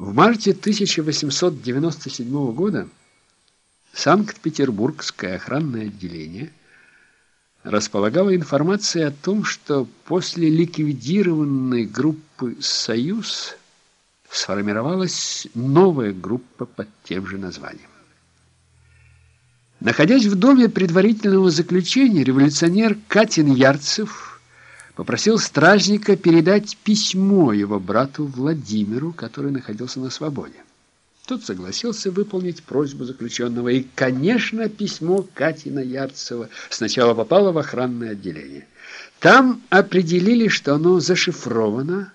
В марте 1897 года Санкт-Петербургское охранное отделение располагало информацией о том, что после ликвидированной группы «Союз» сформировалась новая группа под тем же названием. Находясь в доме предварительного заключения, революционер Катин Ярцев – попросил стражника передать письмо его брату Владимиру, который находился на свободе. Тот согласился выполнить просьбу заключенного, и, конечно, письмо Катина Ярцева сначала попало в охранное отделение. Там определили, что оно зашифровано,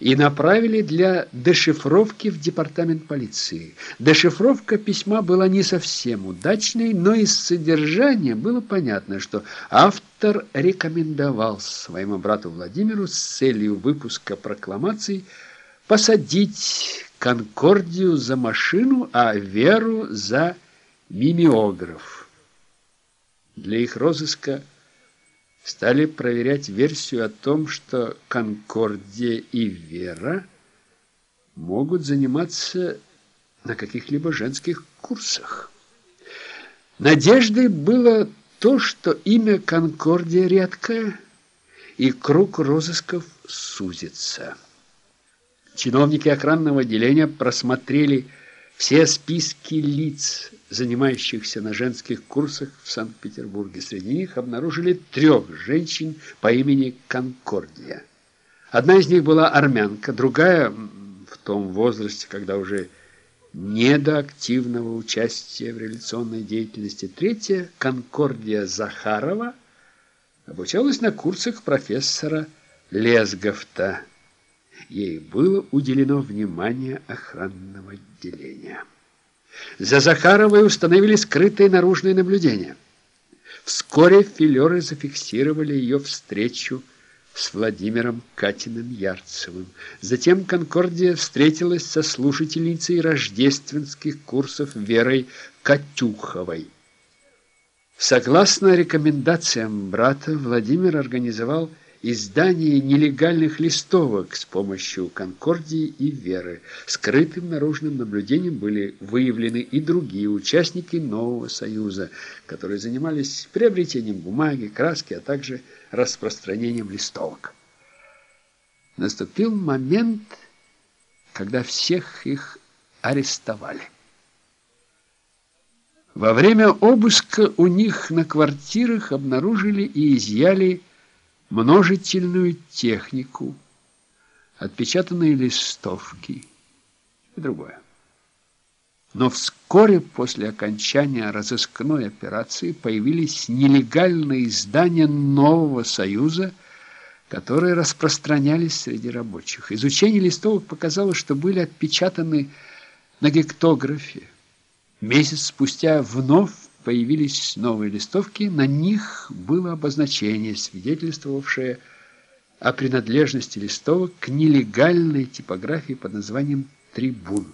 и направили для дешифровки в департамент полиции. Дешифровка письма была не совсем удачной, но из содержания было понятно, что автор рекомендовал своему брату Владимиру с целью выпуска прокламаций посадить Конкордию за машину, а Веру за мимеограф. Для их розыска стали проверять версию о том, что Конкордия и Вера могут заниматься на каких-либо женских курсах. Надеждой было то, что имя Конкордия редкое, и круг розысков сузится. Чиновники охранного отделения просмотрели все списки лиц, занимающихся на женских курсах в Санкт-Петербурге. Среди них обнаружили трех женщин по имени Конкордия. Одна из них была армянка, другая в том возрасте, когда уже не до активного участия в революционной деятельности. Третья, Конкордия Захарова, обучалась на курсах профессора Лесговта. Ей было уделено внимание охранного отделения. За Захаровой установили скрытые наружные наблюдения. Вскоре филеры зафиксировали ее встречу с Владимиром Катиным-Ярцевым. Затем Конкордия встретилась со слушательницей рождественских курсов Верой Катюховой. Согласно рекомендациям брата, Владимир организовал издание нелегальных листовок с помощью Конкордии и Веры. Скрытым наружным наблюдением были выявлены и другие участники нового союза, которые занимались приобретением бумаги, краски, а также распространением листовок. Наступил момент, когда всех их арестовали. Во время обыска у них на квартирах обнаружили и изъяли множительную технику, отпечатанные листовки и другое. Но вскоре после окончания разыскной операции появились нелегальные издания нового союза, которые распространялись среди рабочих. Изучение листовок показало, что были отпечатаны на гектографе. Месяц спустя вновь появились новые листовки, на них было обозначение, свидетельствовавшее о принадлежности листовок к нелегальной типографии под названием «Трибун».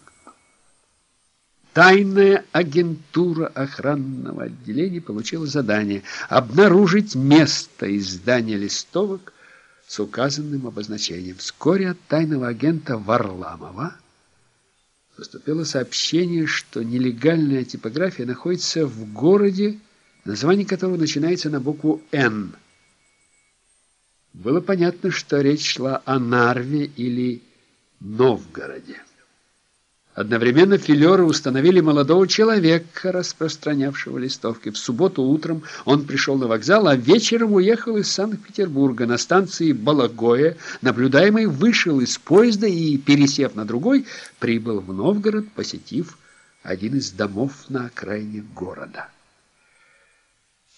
Тайная агентура охранного отделения получила задание обнаружить место издания листовок с указанным обозначением. Вскоре от тайного агента Варламова поступило сообщение, что нелегальная типография находится в городе, название которого начинается на букву «Н». Было понятно, что речь шла о Нарве или Новгороде. Одновременно филеры установили молодого человека, распространявшего листовки. В субботу утром он пришел на вокзал, а вечером уехал из Санкт-Петербурга. На станции Балагоя наблюдаемый вышел из поезда и, пересев на другой, прибыл в Новгород, посетив один из домов на окраине города.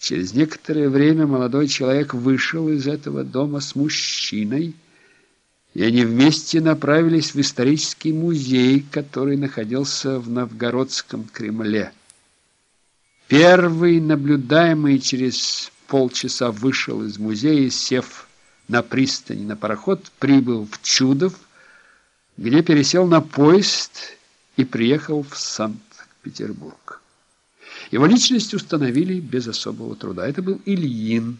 Через некоторое время молодой человек вышел из этого дома с мужчиной, и они вместе направились в исторический музей, который находился в Новгородском Кремле. Первый наблюдаемый через полчаса вышел из музея сев на пристани на пароход, прибыл в Чудов, где пересел на поезд и приехал в Санкт-Петербург. Его личность установили без особого труда. Это был Ильин,